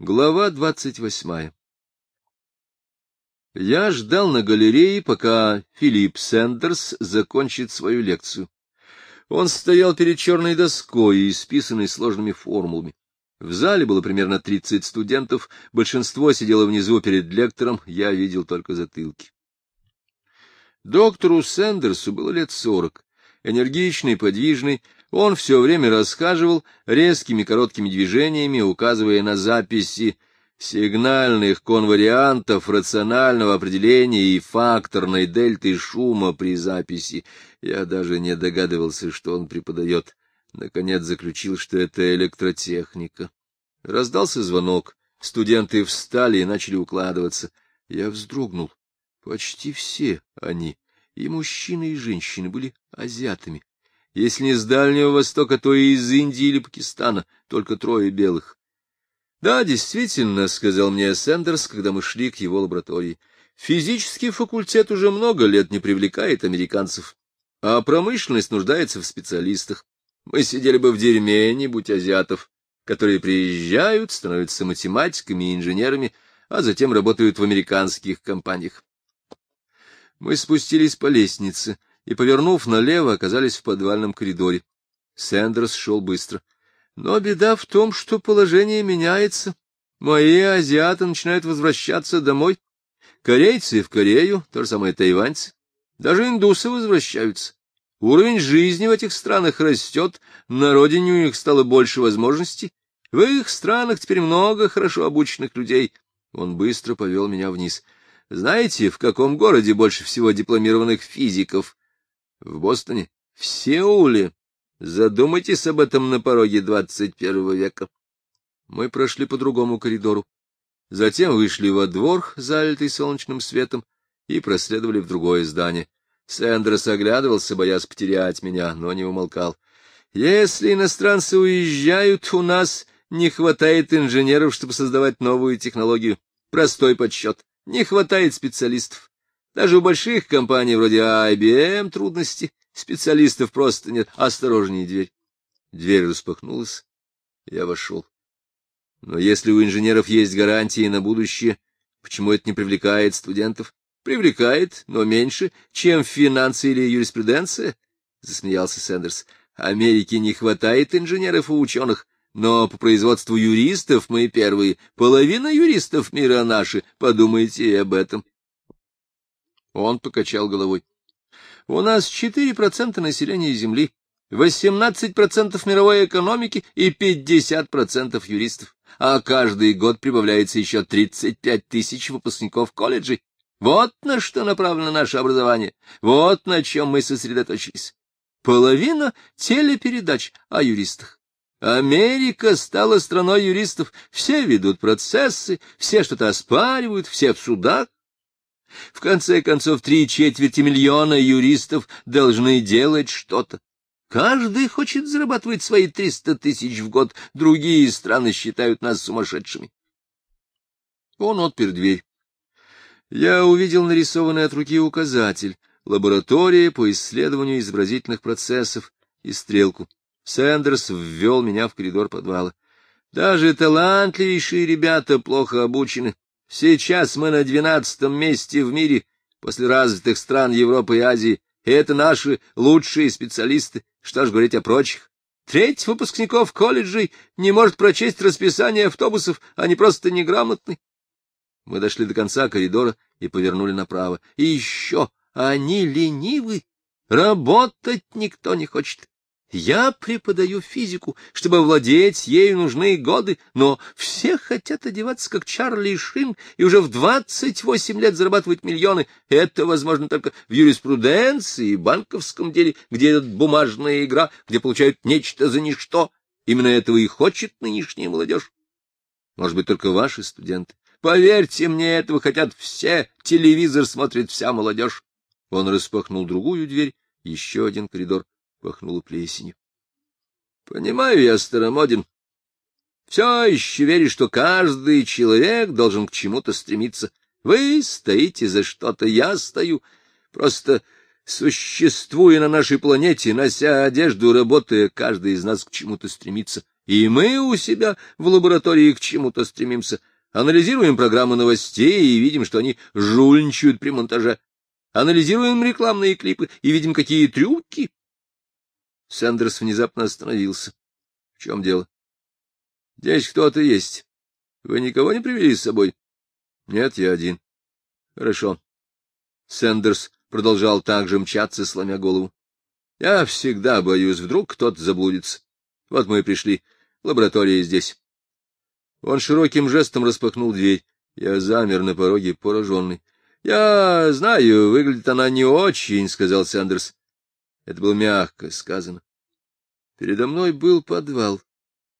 Глава двадцать восьмая Я ждал на галерее, пока Филипп Сендерс закончит свою лекцию. Он стоял перед черной доской, исписанной сложными формулами. В зале было примерно тридцать студентов, большинство сидело внизу перед лектором, я видел только затылки. Доктору Сендерсу было лет сорок, энергичный, подвижный, он все время рассказывал резкими короткими движениями, указывая на записи сигнальных конвариантов, рационального определения и факторной дельты шума при записи. Я даже не догадывался, что он преподает. Наконец заключил, что это электротехника. Раздался звонок. Студенты встали и начали укладываться. Я вздрогнул. Почти все они, и мужчины, и женщины, были азиатами. Если не с Дальнего Востока, то и из Индии или Пакистана, только трое белых. Да, действительно, — сказал мне Сэндерс, когда мы шли к его лаборатории, — физический факультет уже много лет не привлекает американцев, а промышленность нуждается в специалистах. Мы сидели бы в дерьме, не будь азиатов, которые приезжают, становятся математиками и инженерами, а затем работают в американских компаниях. Мы спустились по лестнице — и, повернув налево, оказались в подвальном коридоре. Сэндерс шел быстро. Но беда в том, что положение меняется. Мои азиаты начинают возвращаться домой. Корейцы в Корею, то же самое тайваньцы. Даже индусы возвращаются. Уровень жизни в этих странах растет, на родине у них стало больше возможностей. В их странах теперь много хорошо обученных людей. Он быстро повел меня вниз. Знаете, в каком городе больше всего дипломированных физиков? В Бостоне? В Сеуле? Задумайтесь об этом на пороге двадцать первого века. Мы прошли по другому коридору. Затем вышли во двор, залитый солнечным светом, и проследовали в другое здание. Сэндерс оглядывался, боясь потерять меня, но не умолкал. Если иностранцы уезжают, у нас не хватает инженеров, чтобы создавать новую технологию. Простой подсчет. Не хватает специалистов. Даже у больших компаний вроде IBM трудности, специалистов просто нет. Осторожнее дверь. Дверь распахнулась. Я вошел. Но если у инженеров есть гарантии на будущее, почему это не привлекает студентов? Привлекает, но меньше, чем финансы или юриспруденция, — засмеялся Сэндерс. Америке не хватает инженеров и ученых, но по производству юристов мы первые. Половина юристов мира наши, подумайте об этом. Он покачал головой. — У нас 4% населения Земли, 18% мировой экономики и 50% юристов, а каждый год прибавляется еще 35 тысяч выпускников колледжей. Вот на что направлено наше образование, вот на чем мы сосредоточились. Половина телепередач о юристах. Америка стала страной юристов, все ведут процессы, все что-то оспаривают, все в судах. В конце концов, три четверти миллиона юристов должны делать что-то. Каждый хочет зарабатывать свои триста тысяч в год, другие страны считают нас сумасшедшими. Он отпер дверь. Я увидел нарисованный от руки указатель «Лаборатория по исследованию изобразительных процессов» и стрелку. Сэндерс ввел меня в коридор подвала. Даже талантливейшие ребята плохо обучены. Сейчас мы на двенадцатом месте в мире после развитых стран Европы и Азии, и это наши лучшие специалисты. Что ж говорить о прочих? Треть выпускников колледжей не может прочесть расписание автобусов, они просто неграмотны. Мы дошли до конца коридора и повернули направо. И еще они ленивы. Работать никто не хочет. Я преподаю физику, чтобы владеть ею нужны годы, но все хотят одеваться, как Чарли Шин, и уже в двадцать восемь лет зарабатывать миллионы. Это возможно только в юриспруденции и банковском деле, где идет бумажная игра, где получают нечто за ничто. Именно этого и хочет нынешняя молодежь. Может быть, только ваши студенты. Поверьте мне, этого хотят все. Телевизор смотрит вся молодежь. Он распахнул другую дверь, еще один коридор пахнуло плесенью. — Понимаю я, старомоден. Все еще веришь, что каждый человек должен к чему-то стремиться. Вы стоите за что-то, я стою. Просто существуя на нашей планете, нося одежду, работая, каждый из нас к чему-то стремится. И мы у себя в лаборатории к чему-то стремимся. Анализируем программы новостей и видим, что они жульничают при монтаже. Анализируем рекламные клипы и видим, какие трюки. Сандерс внезапно остановился. — В чем дело? — Здесь кто-то есть. Вы никого не привели с собой? — Нет, я один. — Хорошо. Сэндерс продолжал также мчаться, сломя голову. — Я всегда боюсь, вдруг кто-то заблудится. Вот мы и пришли. Лаборатория здесь. Он широким жестом распахнул дверь. Я замер на пороге, пораженный. — Я знаю, выглядит она не очень, — сказал Сэндерс. Это было мягко сказано. Передо мной был подвал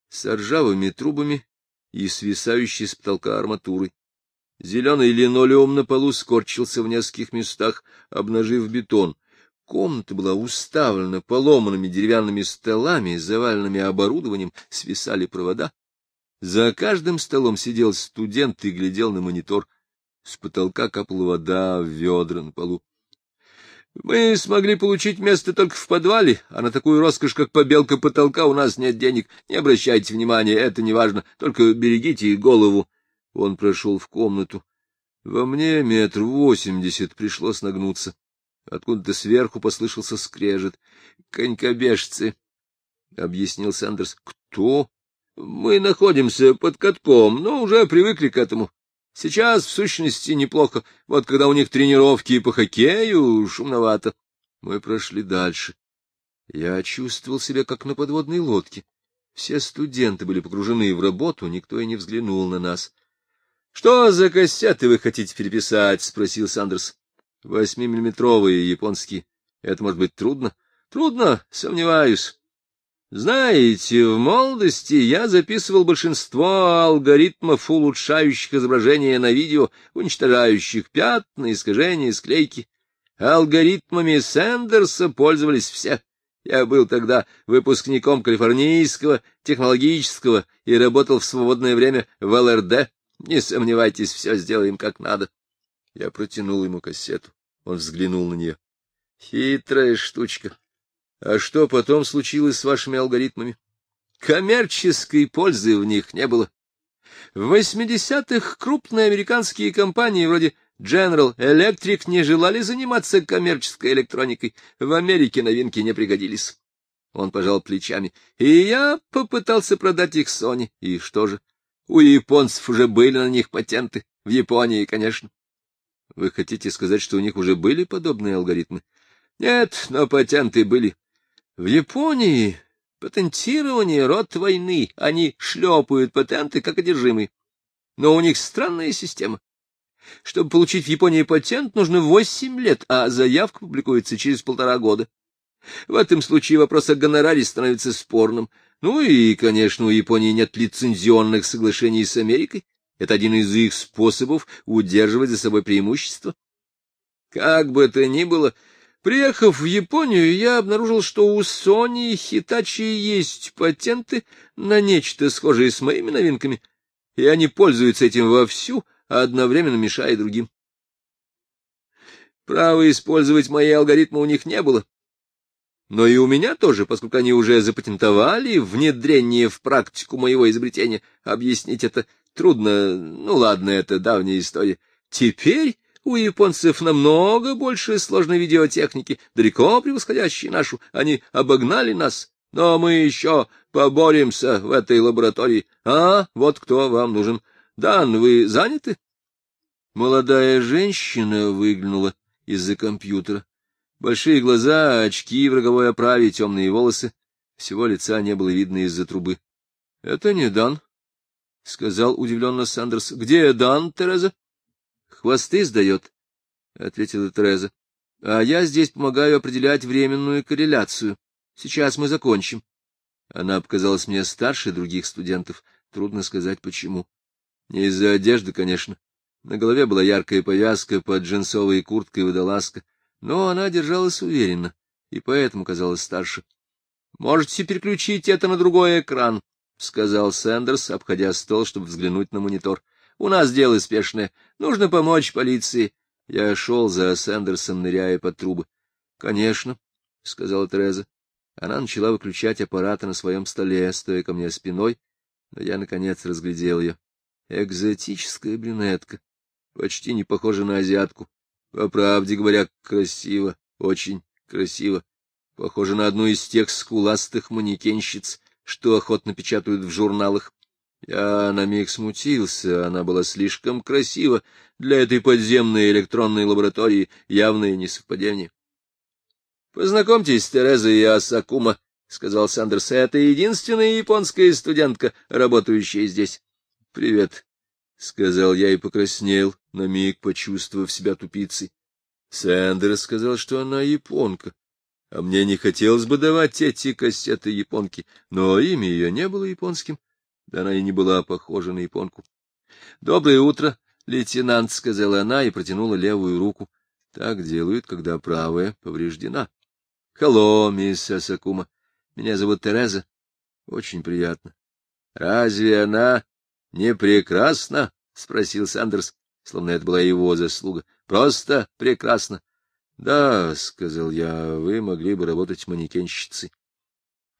с ржавыми трубами и свисающей с потолка арматурой. Зеленый линолеум на полу скорчился в нескольких местах, обнажив бетон. Комната была уставлена поломанными деревянными столами, заваленными оборудованием, свисали провода. За каждым столом сидел студент и глядел на монитор. С потолка капала вода в ведра на полу. Мы смогли получить место только в подвале, а на такую роскошь, как побелка потолка, у нас нет денег. Не обращайте внимания, это не важно, только берегите голову. Он прошел в комнату. Во мне метр восемьдесят пришлось нагнуться. Откуда-то сверху послышался скрежет. — Конькобежцы, — объяснил Сандерс. — Кто? — Мы находимся под катком, но уже привыкли к этому. Сейчас, в сущности, неплохо. Вот когда у них тренировки по хоккею, шумновато. Мы прошли дальше. Я чувствовал себя как на подводной лодке. Все студенты были погружены в работу, никто и не взглянул на нас. — Что за кассеты вы хотите переписать? — спросил Сандерс. — Восьмимиллиметровые японские. Это может быть трудно? — Трудно, сомневаюсь. Знаете, в молодости я записывал большинство алгоритмов, улучшающих изображение на видео, уничтожающих пятна, искажения, склейки. Алгоритмами Сэндерса пользовались все. Я был тогда выпускником Калифорнийского технологического и работал в свободное время в ЛРД. Не сомневайтесь, все сделаем как надо. Я протянул ему кассету. Он взглянул на нее. Хитрая штучка. А что потом случилось с вашими алгоритмами? Коммерческой пользы в них не было. В 80-х крупные американские компании вроде General Electric не желали заниматься коммерческой электроникой. В Америке новинки не пригодились. Он пожал плечами. И я попытался продать их Sony. И что же? У японцев уже были на них патенты. В Японии, конечно. Вы хотите сказать, что у них уже были подобные алгоритмы? Нет, но патенты были. В Японии патентирование — род войны, они шлепают патенты как одержимые. Но у них странная система. Чтобы получить в Японии патент, нужно восемь лет, а заявка публикуется через полтора года. В этом случае вопрос о гонораре становится спорным. Ну и, конечно, у Японии нет лицензионных соглашений с Америкой. Это один из их способов удерживать за собой преимущество. Как бы то ни было, Приехав в Японию, я обнаружил, что у Sony и Hitachi есть патенты на нечто схожее с моими новинками, и они пользуются этим вовсю, а одновременно мешая другим. Права использовать мои алгоритмы у них не было. Но и у меня тоже, поскольку они уже запатентовали внедрение в практику моего изобретения. Объяснить это трудно, ну ладно, это давняя история. Теперь у японцев намного больше сложной видеотехники, далеко превосходящей нашу. Они обогнали нас, но мы еще поборемся в этой лаборатории. А, вот кто вам нужен. Дан, вы заняты? Молодая женщина выглянула из-за компьютера. Большие глаза, очки в роговой оправе, темные волосы. Всего лица не было видно из-за трубы. — Это не Дан, — сказал удивленно Сандерс. — Где Дан, Тереза? Хвосты сдает, — ответила Тереза. — А я здесь помогаю определять временную корреляцию. Сейчас мы закончим. Она показалась мне старше других студентов. Трудно сказать, почему. Не из-за одежды, конечно. На голове была яркая повязка под джинсовой курткой водолазка, но она держалась уверенно, и поэтому казалась старше. — Можете переключить это на другой экран, — сказал Сэндерс, обходя стол, чтобы взглянуть на монитор. У нас дело спешное. Нужно помочь полиции. Я шел за Сэндерсом, ныряя под трубы. — Конечно, — сказала Тереза. Она начала выключать аппараты на своем столе, стоя ко мне спиной, но я, наконец, разглядел ее. Экзотическая брюнетка, почти не похожа на азиатку. По правде говоря, красиво, очень красиво. Похожа на одну из тех скуластых манекенщиц, что охотно печатают в журналах. Я на миг смутился, она была слишком красива для этой подземной электронной лаборатории, явное несовпадение. Познакомьтесь, Тереза и Асакума, — сказал Сандерс. — Это единственная японская студентка, работающая здесь. — Привет, — сказал я и покраснел, на миг почувствовав себя тупицей. Сандерс сказал, что она японка. А мне не хотелось бы давать эти кассеты японке, но имя ее не было японским, да она и не была похожа на японку. — Доброе утро, лейтенант, — сказала она и протянула левую руку. Так делают, когда правая повреждена. Hello, мисс Асакума. Меня зовут Тереза. Очень приятно. Разве она не прекрасна? спросил Сандерс, словно это была его заслуга. Просто прекрасно. Да, сказал я, вы могли бы работать манекенщицей.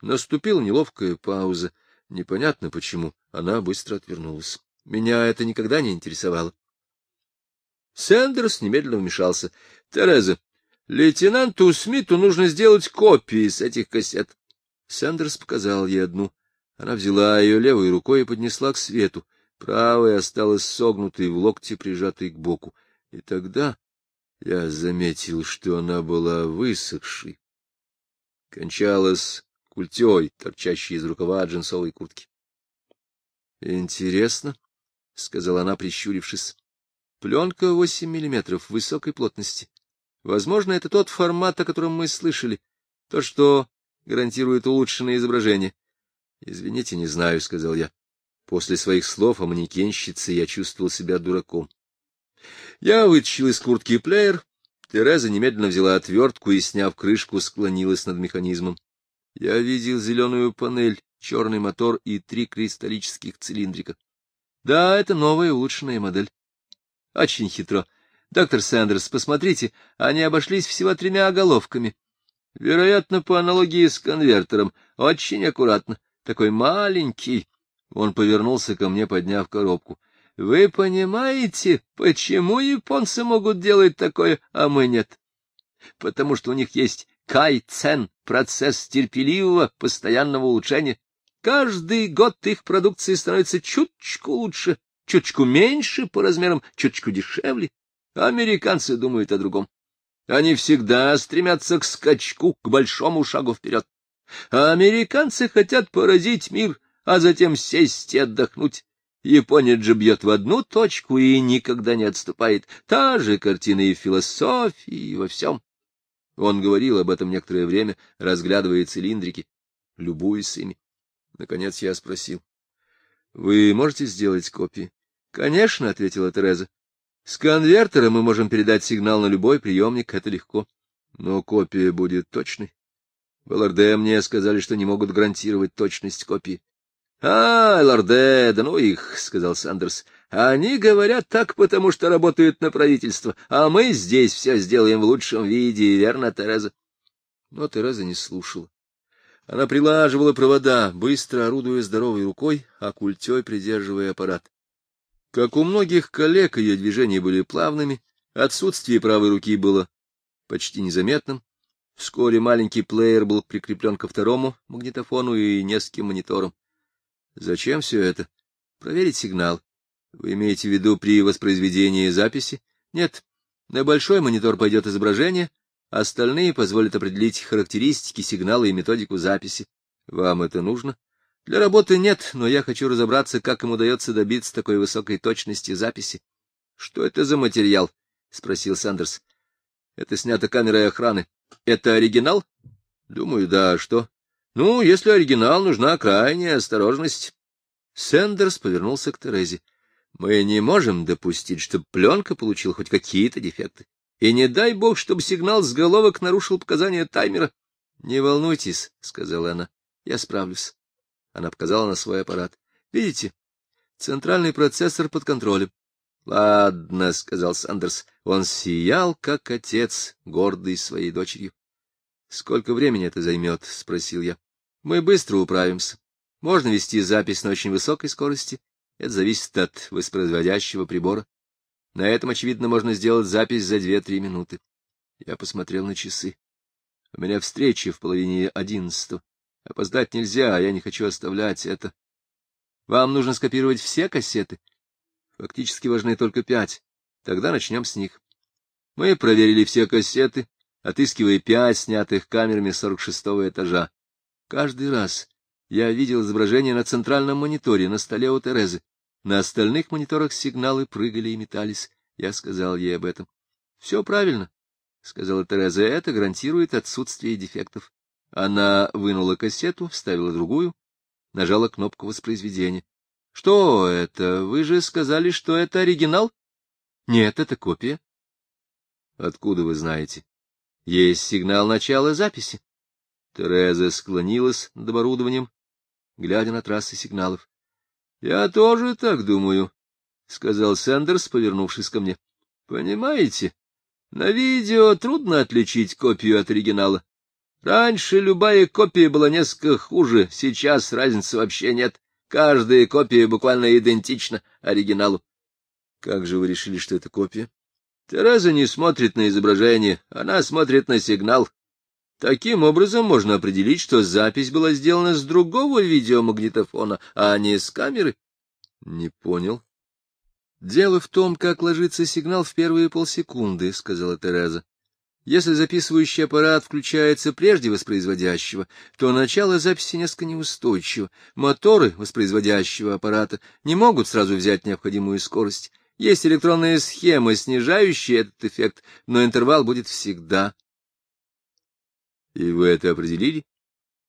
Наступила неловкая пауза. Непонятно почему. Она быстро отвернулась. Меня это никогда не интересовало. Сандерс немедленно вмешался. — Тереза, Лейтенанту Смиту нужно сделать копии с этих кассет. Сандерс показал ей одну. Она взяла ее левой рукой и поднесла к свету. Правая осталась согнутой в локте, прижатой к боку. И тогда я заметил, что она была высохшей. Кончалась культей, торчащей из рукава джинсовой куртки. — Интересно, — сказала она, прищурившись. — Пленка восемь миллиметров высокой плотности. Возможно, это тот формат, о котором мы слышали, то, что гарантирует улучшенное изображение. — Извините, не знаю, — сказал я. После своих слов о манекенщице я чувствовал себя дураком. Я вытащил из куртки плеер. Тереза немедленно взяла отвертку и, сняв крышку, склонилась над механизмом. Я видел зеленую панель, черный мотор и три кристаллических цилиндрика. Да, это новая улучшенная модель. Очень хитро. Доктор Сэндерс, посмотрите, они обошлись всего тремя оголовками. Вероятно, по аналогии с конвертером. Очень аккуратно. Такой маленький. Он повернулся ко мне, подняв коробку. Вы понимаете, почему японцы могут делать такое, а мы нет? Потому что у них есть кайцен, процесс терпеливого, постоянного улучшения. Каждый год их продукция становится чуточку лучше, чуточку меньше по размерам, чуточку дешевле. Американцы думают о другом. Они всегда стремятся к скачку, к большому шагу вперед. А американцы хотят поразить мир, а затем сесть и отдохнуть. Японец же бьет в одну точку и никогда не отступает. Та же картина и в философии, и во всем. Он говорил об этом некоторое время, разглядывая цилиндрики, любуясь ими. Наконец я спросил. — Вы можете сделать копии? — Конечно, — ответила Тереза. С конвертера мы можем передать сигнал на любой приемник, это легко. Но копия будет точной. В ЛРД мне сказали, что не могут гарантировать точность копии. — А, ЛРД, да ну их, — сказал Сандерс. — Они говорят так, потому что работают на правительство, а мы здесь все сделаем в лучшем виде, верно, Тереза? Но Тереза не слушала. Она прилаживала провода, быстро орудуя здоровой рукой, а культей придерживая аппарат. Как у многих коллег, ее движения были плавными, отсутствие правой руки было почти незаметным. Вскоре маленький плеер был прикреплен ко второму магнитофону и нескольким мониторам. Зачем все это? Проверить сигнал. Вы имеете в виду при воспроизведении записи? Нет. На большой монитор пойдет изображение, остальные позволят определить характеристики сигнала и методику записи. Вам это нужно? Для работы нет, но я хочу разобраться, как им удается добиться такой высокой точности записи. — Что это за материал? — спросил Сандерс. — Это снято камерой охраны. — Это оригинал? — Думаю, да. А что? — Ну, если оригинал, нужна крайняя осторожность. Сандерс повернулся к Терезе. — Мы не можем допустить, чтобы пленка получила хоть какие-то дефекты. И не дай бог, чтобы сигнал с головок нарушил показания таймера. — Не волнуйтесь, — сказала она, — я справлюсь. Она показала на свой аппарат. — Видите, центральный процессор под контролем. — Ладно, — сказал Сандерс. Он сиял, как отец, гордый своей дочерью. — Сколько времени это займет? — спросил я. — Мы быстро управимся. Можно вести запись на очень высокой скорости. Это зависит от воспроизводящего прибора. На этом, очевидно, можно сделать запись за две-три минуты. Я посмотрел на часы. У меня встреча в половине одиннадцатого. Опоздать нельзя, а я не хочу оставлять это. Вам нужно скопировать все кассеты? Фактически важны только пять. Тогда начнем с них. Мы проверили все кассеты, отыскивая пять снятых камерами сорок шестого этажа. Каждый раз я видел изображение на центральном мониторе на столе у Терезы. На остальных мониторах сигналы прыгали и метались. Я сказал ей об этом. — Все правильно, — сказала Тереза. — Это гарантирует отсутствие дефектов. Она вынула кассету, вставила другую, нажала кнопку воспроизведения. — Что это? Вы же сказали, что это оригинал? — Нет, это копия. — Откуда вы знаете? — Есть сигнал начала записи. Тереза склонилась над оборудованием, глядя на трассы сигналов. — Я тоже так думаю, — сказал Сэндерс, повернувшись ко мне. — Понимаете, на видео трудно отличить копию от оригинала. Раньше любая копия была несколько хуже, сейчас разницы вообще нет. Каждая копия буквально идентична оригиналу. — Как же вы решили, что это копия? Тереза не смотрит на изображение, она смотрит на сигнал. Таким образом можно определить, что запись была сделана с другого видеомагнитофона, а не с камеры. Не понял. Дело в том, как ложится сигнал в первые полсекунды, сказала Тереза. Если записывающий аппарат включается прежде воспроизводящего, то начало записи несколько неустойчиво. Моторы воспроизводящего аппарата не могут сразу взять необходимую скорость. Есть электронная схема, снижающая этот эффект, но интервал будет всегда и вы это определили?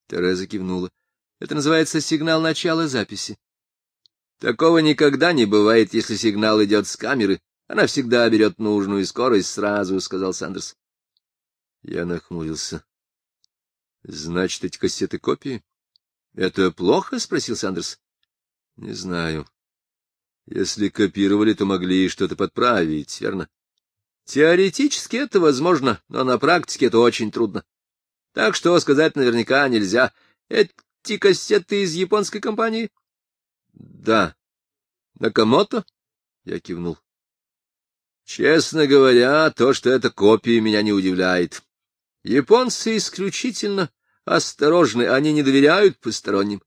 Тереза кивнула. Это называется сигнал начала записи. Такого никогда не бывает, если сигнал идет с камеры. Она всегда берет нужную скорость сразу, — сказал Сандерс. Я нахмурился. — Значит, эти кассеты копии? — Это плохо? — спросил Сандерс. — Не знаю. Если копировали, то могли что-то подправить, верно? Теоретически это возможно, но на практике это очень трудно. Так что сказать наверняка нельзя. Эти кассеты из японской компании? — Да. — Накамото? — я кивнул. — Честно говоря, то, что это копии, меня не удивляет. Японцы исключительно осторожны, они не доверяют посторонним.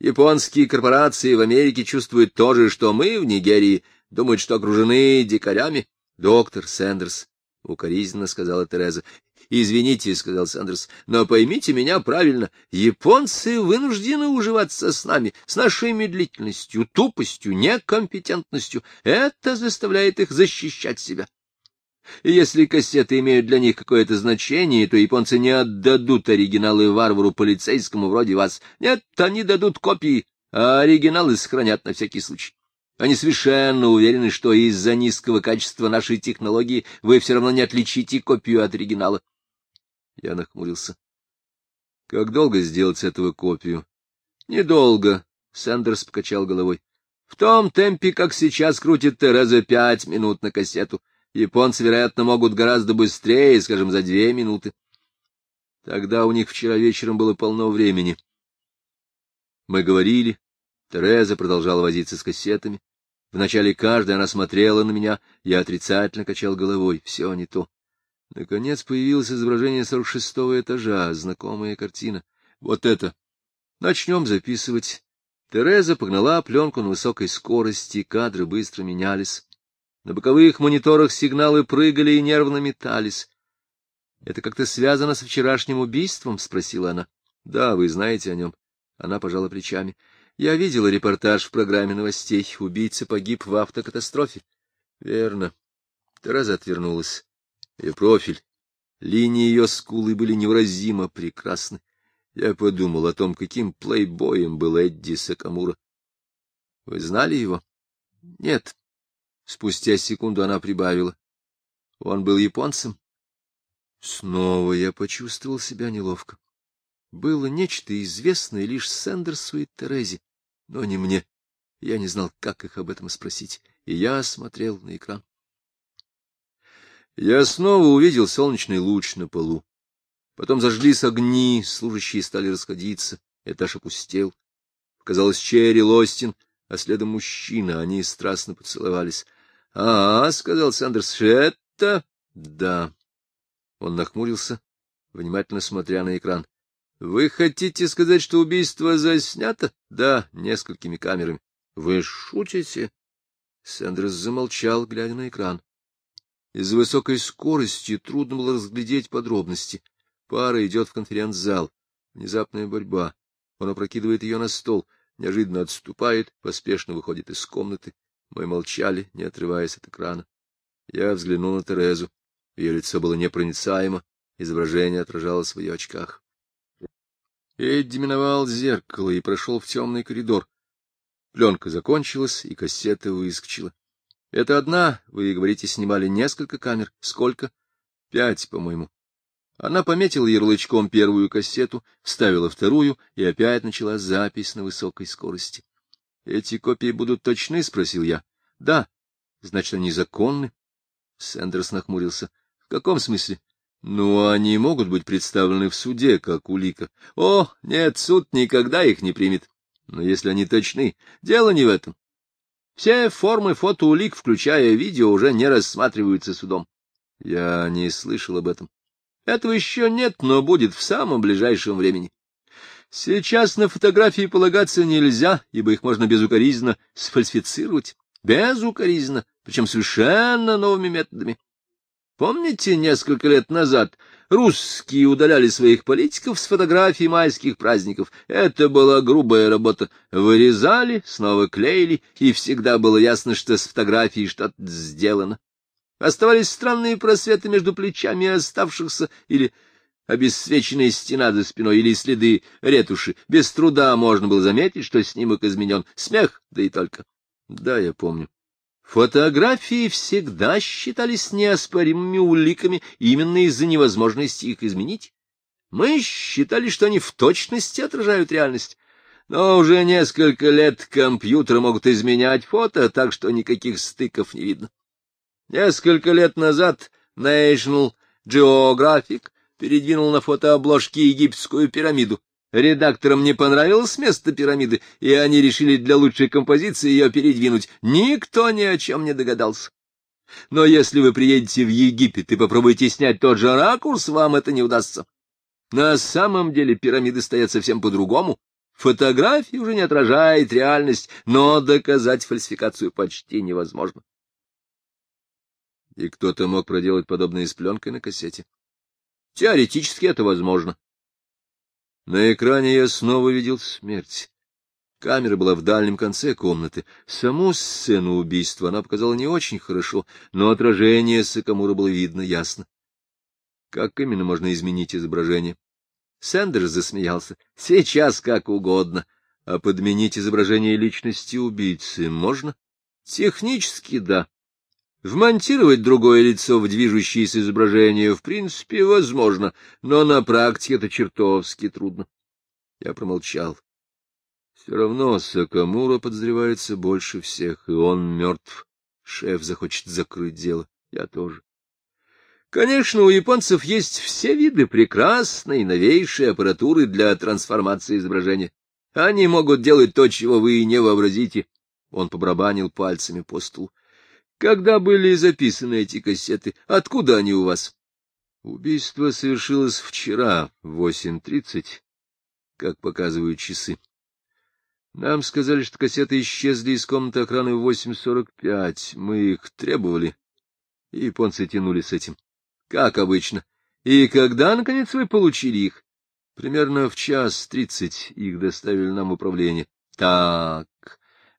Японские корпорации в Америке чувствуют то же, что мы в Нигерии, думают, что окружены дикарями. Доктор Сэндерс, — укоризненно сказала Тереза, — Извините, — сказал Сандерс, — но поймите меня правильно. Японцы вынуждены уживаться с нами, с нашей медлительностью, тупостью, некомпетентностью. Это заставляет их защищать себя. Если кассеты имеют для них какое-то значение, то японцы не отдадут оригиналы варвару полицейскому вроде вас. Нет, они дадут копии, а оригиналы сохранят на всякий случай. Они совершенно уверены, что из-за низкого качества нашей технологии вы все равно не отличите копию от оригинала. Я нахмурился. — Как долго сделать с этого копию? — Недолго, — Сэндерс покачал головой. — В том темпе, как сейчас крутит Тереза, пять минут на кассету. Японцы, вероятно, могут гораздо быстрее, скажем, за две минуты. Тогда у них вчера вечером было полно времени. Мы говорили, Тереза продолжала возиться с кассетами. Вначале каждая она смотрела на меня, я отрицательно качал головой, все не то. Наконец появилось изображение сорок шестого этажа, знакомая картина. Вот это. Начнем записывать. Тереза погнала пленку на высокой скорости, кадры быстро менялись. На боковых мониторах сигналы прыгали и нервно метались. — Это как-то связано со вчерашним убийством? — спросила она. — Да, вы знаете о нем. Она пожала плечами. — Я видела репортаж в программе новостей. Убийца погиб в автокатастрофе. — Верно. Тереза отвернулась. Ее профиль, линии ее скулы были невыразимо прекрасны. Я подумал о том, каким плейбоем был Эдди Сакамура. — Вы знали его? — Нет. Спустя секунду она прибавила. — Он был японцем? Снова я почувствовал себя неловко. Было нечто известное лишь Сэндерсу и Терезе, но не мне. Я не знал, как их об этом спросить, и я смотрел на экран. Я снова увидел солнечный луч на полу. Потом зажглись огни, служащие стали расходиться, этаж опустел. Показалось Черри Лостин, а следом мужчина, они страстно поцеловались. — А, — сказал Сандерс, — это... — Да. Он нахмурился, внимательно смотря на экран. — Вы хотите сказать, что убийство заснято? — Да, несколькими камерами. — Вы шутите? Сандерс замолчал, глядя на экран. Из-за высокой скорости трудно было разглядеть подробности. Пара идет в конференц-зал. Внезапная борьба. Он опрокидывает ее на стол, неожиданно отступает, поспешно выходит из комнаты. Мы молчали, не отрываясь от экрана. Я взглянул на Терезу. Ее лицо было непроницаемо, изображение отражалось в ее очках. Эдди миновал зеркало и прошел в темный коридор. Пленка закончилась, и кассета выскочила. — Это одна, вы, говорите, снимали несколько камер. Сколько? — Пять, по-моему. Она пометила ярлычком первую кассету, вставила вторую и опять начала запись на высокой скорости. — Эти копии будут точны? — спросил я. — Да. — Значит, они законны? Сэндерс нахмурился. — В каком смысле? — Ну, они могут быть представлены в суде, как улика. — О, нет, суд никогда их не примет. Но если они точны, дело не в этом. Все формы фотоулик, включая видео, уже не рассматриваются судом. Я не слышал об этом. Этого еще нет, но будет в самом ближайшем времени. Сейчас на фотографии полагаться нельзя, ибо их можно безукоризненно сфальсифицировать. Безукоризненно, причем совершенно новыми методами. Помните, несколько лет назад Русские удаляли своих политиков с фотографий майских праздников. Это была грубая работа. Вырезали, снова клеили, и всегда было ясно, что с фотографией что-то сделано. Оставались странные просветы между плечами оставшихся или обесцвеченная стена за спиной или следы ретуши. Без труда можно было заметить, что снимок изменен. Смех, да и только. Да, я помню. Фотографии всегда считались неоспоримыми уликами именно из-за невозможности их изменить. Мы считали, что они в точности отражают реальность. Но уже несколько лет компьютеры могут изменять фото, так что никаких стыков не видно. Несколько лет назад National Geographic передвинул на фотообложке египетскую пирамиду. Редакторам не понравилось место пирамиды, и они решили для лучшей композиции ее передвинуть. Никто ни о чем не догадался. Но если вы приедете в Египет и попробуете снять тот же ракурс, вам это не удастся. На самом деле пирамиды стоят совсем по-другому. Фотография уже не отражает реальность, но доказать фальсификацию почти невозможно. И кто-то мог проделать подобное с пленкой на кассете? Теоретически это возможно. На экране я снова видел смерть. Камера была в дальнем конце комнаты. Саму сцену убийства она показала не очень хорошо, но отражение Сакамура было видно ясно. Как именно можно изменить изображение? Сэндерс засмеялся. Сейчас как угодно. А подменить изображение личности убийцы можно? Технически да. Вмонтировать другое лицо в движущееся изображение в принципе возможно, но на практике это чертовски трудно. Я промолчал. Все равно Сакамура подозревается больше всех, и он мертв. Шеф захочет закрыть дело. Я тоже. Конечно, у японцев есть все виды прекрасной, новейшей аппаратуры для трансформации изображения. Они могут делать то, чего вы и не вообразите. Он побрабанил пальцами по столу. Когда были записаны эти кассеты? Откуда они у вас? Убийство совершилось вчера в восемь тридцать, как показывают часы. Нам сказали, что кассеты исчезли из комнаты охраны в восемь сорок пять. Мы их требовали, японцы тянули с этим. Как обычно. И когда, наконец, вы получили их? Примерно в час тридцать их доставили нам управление. Так,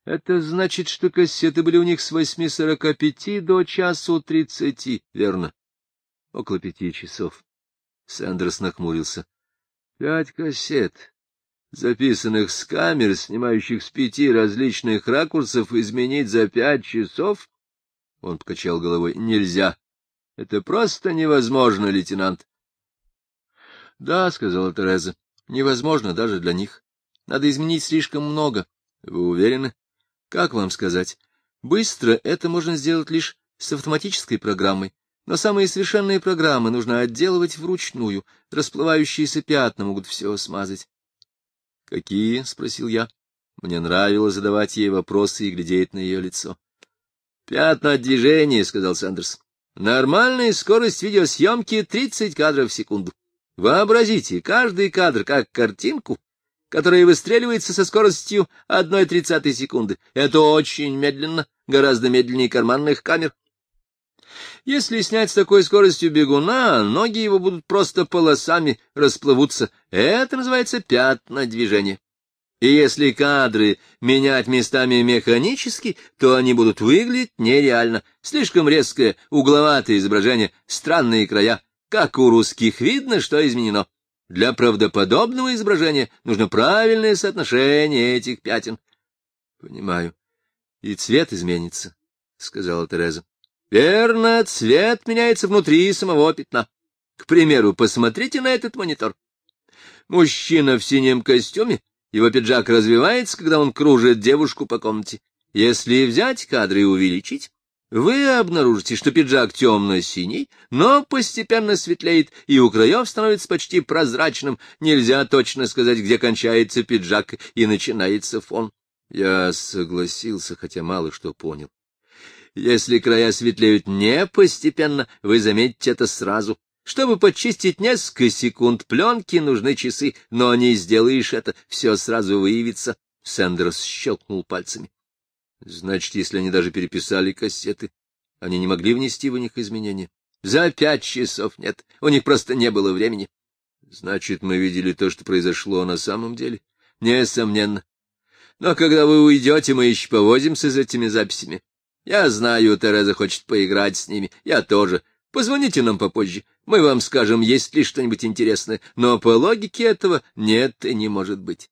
это значит, что кассеты были у них с восьми сорока пяти до часу тридцати, верно? Около пяти часов. Сэндерс нахмурился. Пять кассет, записанных с камер, снимающих с пяти различных ракурсов, изменить за пять часов? Он покачал головой. Нельзя. Это просто невозможно, лейтенант. — Да, — сказала Тереза, — невозможно даже для них. Надо изменить слишком много. Вы уверены? Как вам сказать? Быстро это можно сделать лишь с автоматической программой. Но самые совершенные программы нужно отделывать вручную, расплывающиеся пятна могут все смазать. — Какие? — спросил я. Мне нравилось задавать ей вопросы и глядеть на ее лицо. — Пятна от движения, — сказал Сандерс. — Нормальная скорость видеосъемки — 30 кадров в секунду. Вообразите, каждый кадр как картинку, которая выстреливается со скоростью 1,30 секунды. Это очень медленно, гораздо медленнее карманных камер. Если снять с такой скоростью бегуна, ноги его будут просто полосами расплывутся. Это называется пятна движения. И если кадры менять местами механически, то они будут выглядеть нереально. Слишком резкое, угловатое изображение, странные края. Как у русских видно, что изменено. Для правдоподобного изображения нужно правильное соотношение этих пятен. — Понимаю. И цвет изменится, — сказала Тереза. — Верно, цвет меняется внутри самого пятна. К примеру, посмотрите на этот монитор. Мужчина в синем костюме, его пиджак развивается, когда он кружит девушку по комнате. Если взять кадры и увеличить, вы обнаружите, что пиджак темно-синий, но постепенно светлеет, и у краев становится почти прозрачным. Нельзя точно сказать, где кончается пиджак и начинается фон. Я согласился, хотя мало что понял. Если края светлеют не постепенно, вы заметите это сразу. Чтобы почистить несколько секунд пленки, нужны часы, но не сделаешь это, все сразу выявится. Сэндерс щелкнул пальцами. Значит, если они даже переписали кассеты, они не могли внести в них изменения. За пять часов нет, у них просто не было времени. Значит, мы видели то, что произошло на самом деле? Несомненно. Но когда вы уйдете, мы еще повозимся с этими записями. Я знаю, Тереза хочет поиграть с ними, я тоже. Позвоните нам попозже, мы вам скажем, есть ли что-нибудь интересное, но по логике этого нет и не может быть.